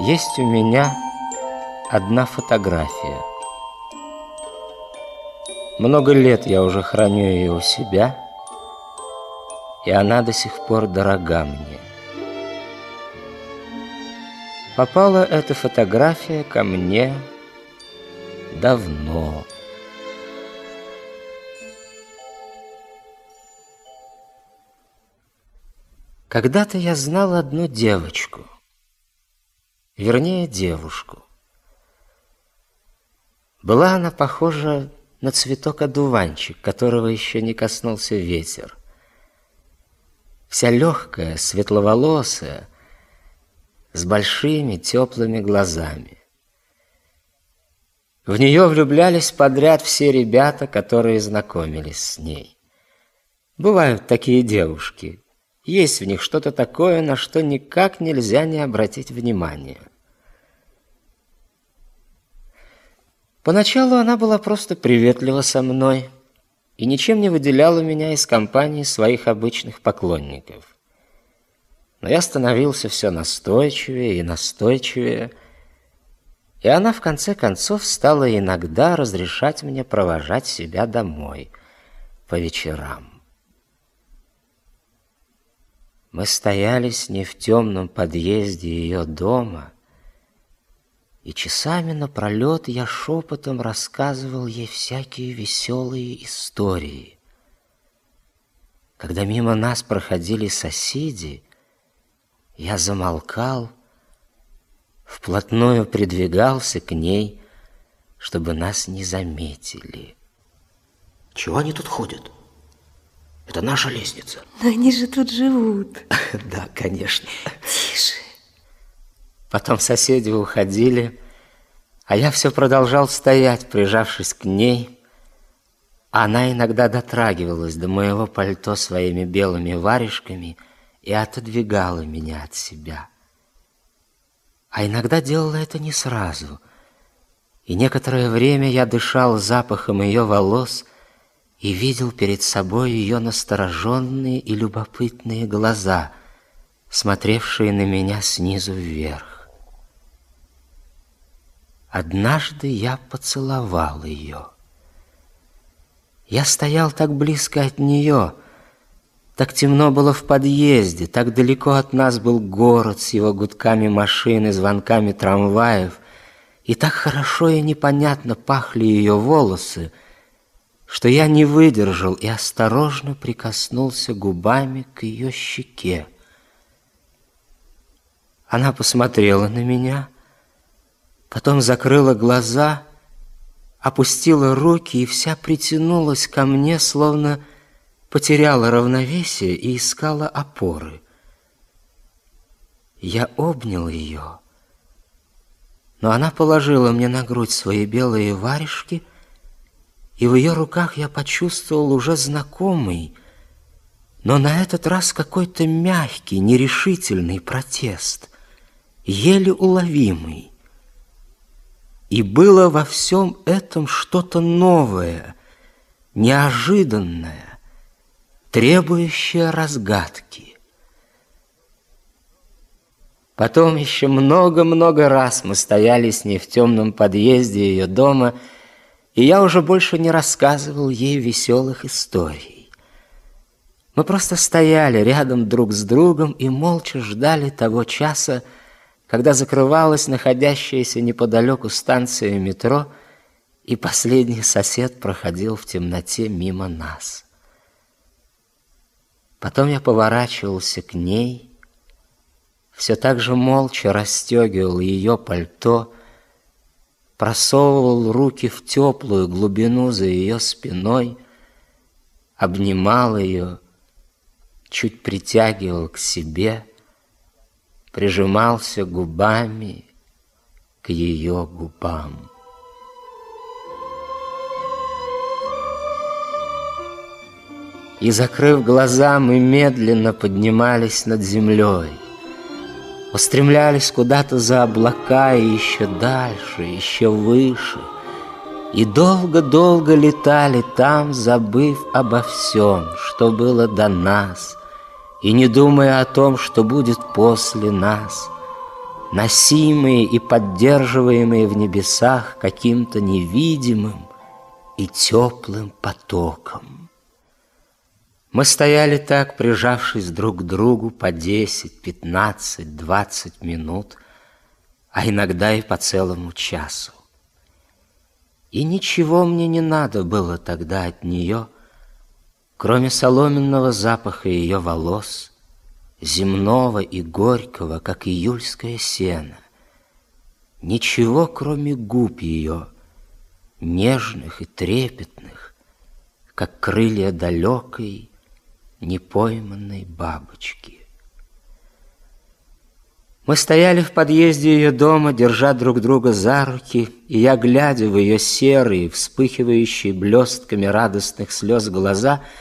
Есть у меня одна фотография. Много лет я уже храню ее у себя, и она до сих пор дорога мне. Попала эта фотография ко мне давно. Когда-то я знал одну девочку – вернее девушку. Была она похожа на цветок-одуванчик, которого еще не коснулся ветер. Вся легкая, светловолосая, с большими теплыми глазами. В нее влюблялись подряд все ребята, которые знакомились с ней. Бывают такие девушки. Есть в них что-то такое, на что никак нельзя не обратить внимания. Поначалу она была просто приветлива со мной и ничем не выделяла меня из компании своих обычных поклонников. Но я становился все настойчивее и настойчивее, и она в конце концов стала иногда разрешать мне провожать себя домой по вечерам. Мы стояли с ней в темном подъезде ее дома — и часами напролет я шепотом рассказывал ей всякие веселые истории. Когда мимо нас проходили соседи, я замолкал, вплотную придвигался к ней, чтобы нас не заметили. Чего они тут ходят? Это наша лестница. Но они же тут живут. Да, конечно. Тише. Потом соседи уходили, а я все продолжал стоять, прижавшись к ней. Она иногда дотрагивалась до моего пальто своими белыми варежками и отодвигала меня от себя. А иногда делала это не сразу. И некоторое время я дышал запахом ее волос и видел перед собой ее настороженные и любопытные глаза, смотревшие на меня снизу вверх. Однажды я поцеловал ее. Я стоял так близко от нее, так темно было в подъезде, так далеко от нас был город с его гудками машин и звонками трамваев, и так хорошо и непонятно пахли ее волосы, что я не выдержал и осторожно прикоснулся губами к ее щеке. Она посмотрела на меня — Потом закрыла глаза, опустила руки и вся притянулась ко мне, словно потеряла равновесие и искала опоры. Я обнял ее, но она положила мне на грудь свои белые варежки, и в ее руках я почувствовал уже знакомый, но на этот раз какой-то мягкий, нерешительный протест, еле уловимый. И было во всем этом что-то новое, неожиданное, требующее разгадки. Потом еще много-много раз мы стояли с ней в темном подъезде ее дома, и я уже больше не рассказывал ей веселых историй. Мы просто стояли рядом друг с другом и молча ждали того часа, когда закрывалась находящаяся неподалеку станция метро, и последний сосед проходил в темноте мимо нас. Потом я поворачивался к ней, все так же молча расстегивал ее пальто, просовывал руки в теплую глубину за ее спиной, обнимал ее, чуть притягивал к себе — прижимался губами к ее губам. И, закрыв глаза, мы медленно поднимались над землей, устремлялись куда-то за облака и еще дальше, еще выше, и долго-долго летали там, забыв обо всем, что было до нас — и не думая о том, что будет после нас, носимые и поддерживаемые в небесах каким-то невидимым и теплым потоком. Мы стояли так, прижавшись друг к другу по 10, 15, 20 минут, а иногда и по целому часу. И ничего мне не надо было тогда от нее — Кроме соломенного запаха ее волос, земного и горького, как июльское сено, ничего, кроме губ ее, нежных и трепетных, как крылья далекой, непойманной бабочки. Мы стояли в подъезде ее дома, держа друг друга за руки, и я, глядя в ее серые, вспыхивающие блестками радостных слез глаза, —